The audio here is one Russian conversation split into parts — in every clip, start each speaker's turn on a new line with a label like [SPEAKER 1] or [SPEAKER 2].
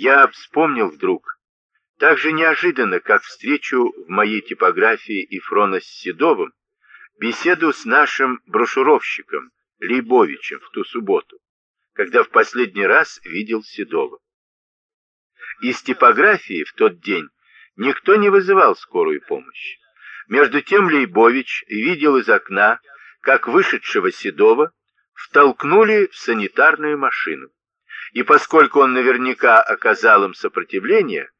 [SPEAKER 1] Я вспомнил вдруг, так же неожиданно, как встречу в моей типографии Ифрона с Седовым, беседу с нашим брошюровщиком Лейбовичем в ту субботу, когда в последний раз видел Седова. Из типографии в тот день никто не вызывал скорую помощь. Между тем Лейбович видел из окна, как вышедшего Седова втолкнули в санитарную машину. И поскольку он наверняка оказал им сопротивление,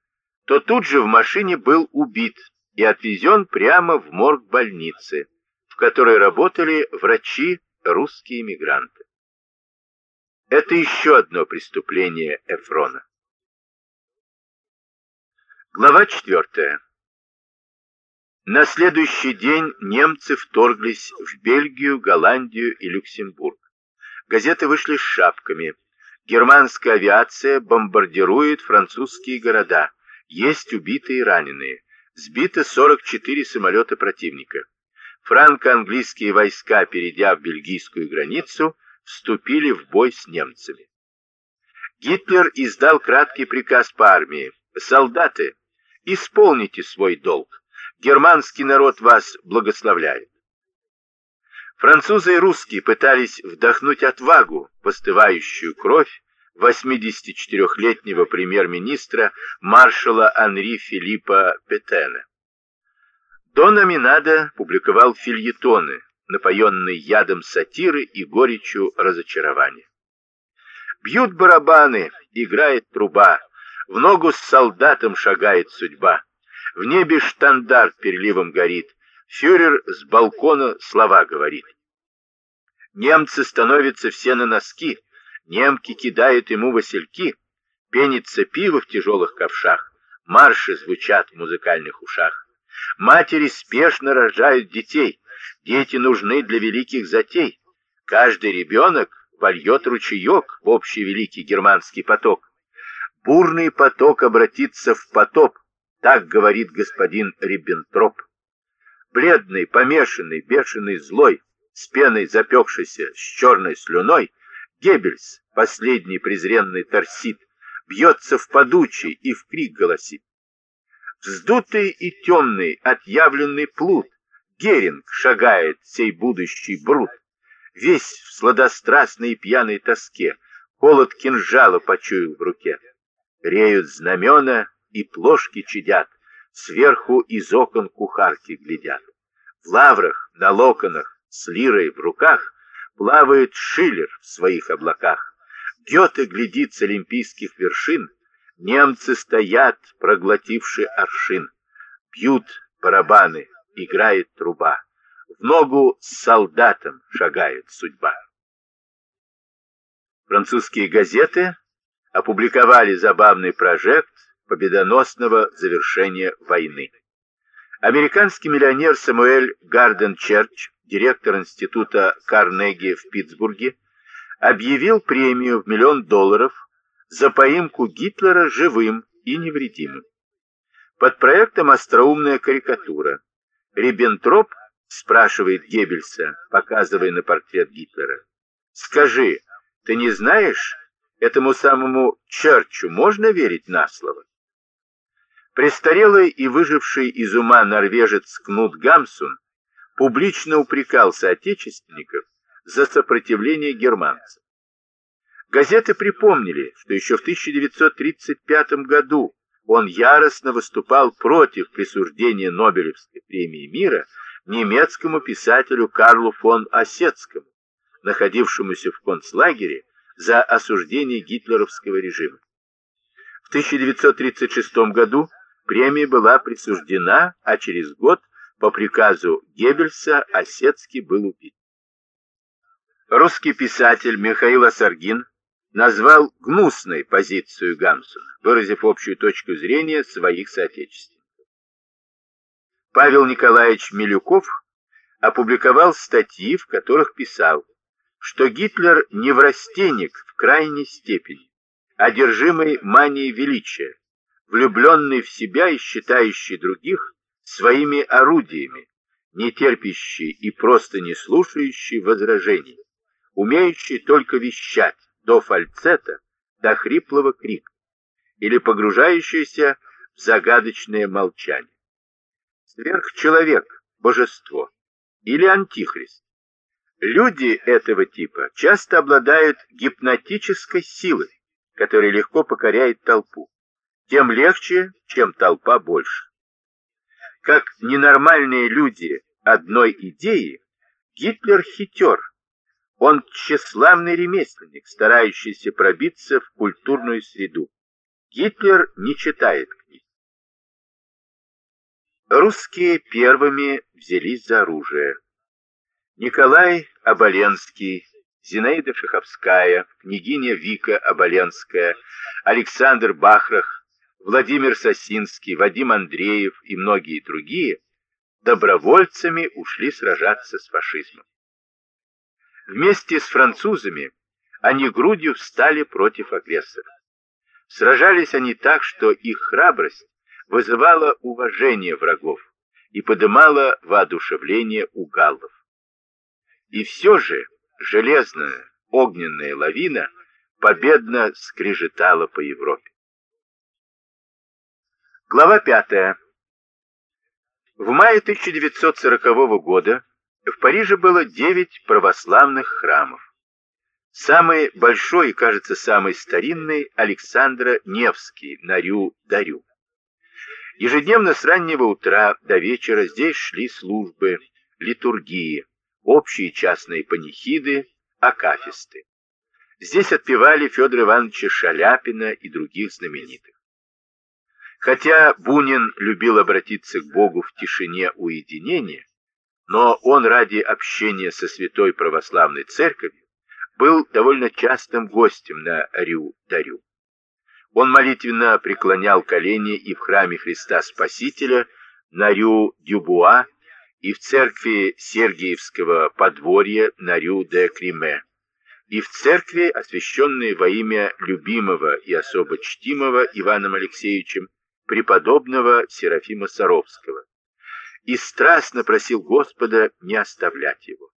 [SPEAKER 1] то тут же в машине был убит и отвезен прямо в морг больницы, в которой работали врачи русские мигранты. Это еще одно преступление Эфрона. Глава четвертая. На следующий день немцы вторглись в Бельгию, Голландию и Люксембург. Газеты вышли с шапками. Германская авиация бомбардирует французские города. Есть убитые и раненые. Сбито 44 самолета противника. Франко-английские войска, перейдя в бельгийскую границу, вступили в бой с немцами. Гитлер издал краткий приказ по армии. «Солдаты, исполните свой долг. Германский народ вас благословляет». Французы и русские пытались вдохнуть отвагу, постывающую кровь 84-летнего премьер-министра маршала Анри Филиппа Петена. Дон Аминада публиковал фильетоны, напоенные ядом сатиры и горечью разочарования. Бьют барабаны, играет труба, в ногу с солдатом шагает судьба. В небе штандарт переливом горит, фюрер с балкона слова говорит. Немцы становятся все на носки, немки кидают ему васильки, пенится пиво в тяжелых ковшах, марши звучат в музыкальных ушах. Матери спешно рожают детей, дети нужны для великих затей. Каждый ребенок вольет ручеек в общий великий германский поток. Бурный поток обратится в потоп, так говорит господин Риббентроп. Бледный, помешанный, бешеный, злой, с пеной запекшейся, с черной слюной, Геббельс, последний презренный торсит, бьется в подучий и в крик голосит. Вздутый и темный, отъявленный плут, Геринг шагает сей будущий брут, Весь в сладострастной и пьяной тоске, Холод кинжала почуял в руке. Реют знамена и плошки чадят, Сверху из окон кухарки глядят. В лаврах, на локонах, с лирой в руках Плавает Шиллер в своих облаках. Гёте глядит с олимпийских вершин, Немцы стоят, проглотивши аршин. Бьют барабаны, играет труба. В ногу с солдатом шагает судьба. Французские газеты опубликовали забавный прожект победоносного завершения войны. Американский миллионер Самуэль Гарден Черч, директор института Карнеги в Питтсбурге, объявил премию в миллион долларов за поимку Гитлера живым и невредимым. Под проектом остроумная карикатура. Риббентроп спрашивает Геббельса, показывая на портрет Гитлера. «Скажи, ты не знаешь, этому самому Черчу можно верить на слово?» Престарелый и выживший из ума норвежец Кнут Гамсун публично упрекал соотечественников за сопротивление германцам. Газеты припомнили, что еще в 1935 году он яростно выступал против присуждения Нобелевской премии мира немецкому писателю Карлу фон Осетскому, находившемуся в концлагере за осуждение гитлеровского режима. В 1936 году премия была присуждена, а через год по приказу Геббельса Осетский был убит. Русский писатель Михаил Асаргин назвал гнусной позицию Гамсуна, выразив общую точку зрения своих соотечественников. Павел Николаевич Милюков опубликовал статьи, в которых писал, что Гитлер не неврастенник в крайней степени, одержимый манией величия, влюбленный в себя и считающий других своими орудиями, не терпящий и просто не слушающий возражений, умеющий только вещать, до фальцета, до хриплого крика. или погружающаяся в загадочное молчание. Сверхчеловек, божество или антихрист. Люди этого типа часто обладают гипнотической силой, которая легко покоряет толпу. Тем легче, чем толпа больше. Как ненормальные люди одной идеи, Гитлер хитер. Он тщеславный ремесленник, старающийся пробиться в культурную среду. Гитлер не читает книг. Русские первыми взялись за оружие. Николай Оболенский, Зинаида Шаховская, княгиня Вика Оболенская, Александр Бахрах, Владимир Сосинский, Вадим Андреев и многие другие добровольцами ушли сражаться с фашизмом. Вместе с французами они грудью встали против агрессора. Сражались они так, что их храбрость вызывала уважение врагов и подымала воодушевление у галлов. И все же железная огненная лавина победно скрежетала по Европе. Глава 5. В мае 1940 года в Париже было 9 православных храмов. Самый большой и, кажется, самый старинный Александра Невский на Рю-Дарю. Ежедневно с раннего утра до вечера здесь шли службы, литургии, общие частные панихиды, акафисты. Здесь отпевали Федора Ивановича Шаляпина и других знаменитых. Хотя Бунин любил обратиться к Богу в тишине уединения, но он ради общения со Святой Православной Церковью был довольно частым гостем на Рю-Дарю. Он молитвенно преклонял колени и в храме Христа Спасителя на Рю-Дюбуа, и в церкви Сергиевского подворья на Рю-де-Криме, и в церкви, освященной во имя любимого и особо чтимого Иваном Алексеевичем преподобного Серафима Саровского, и страстно просил Господа не оставлять его.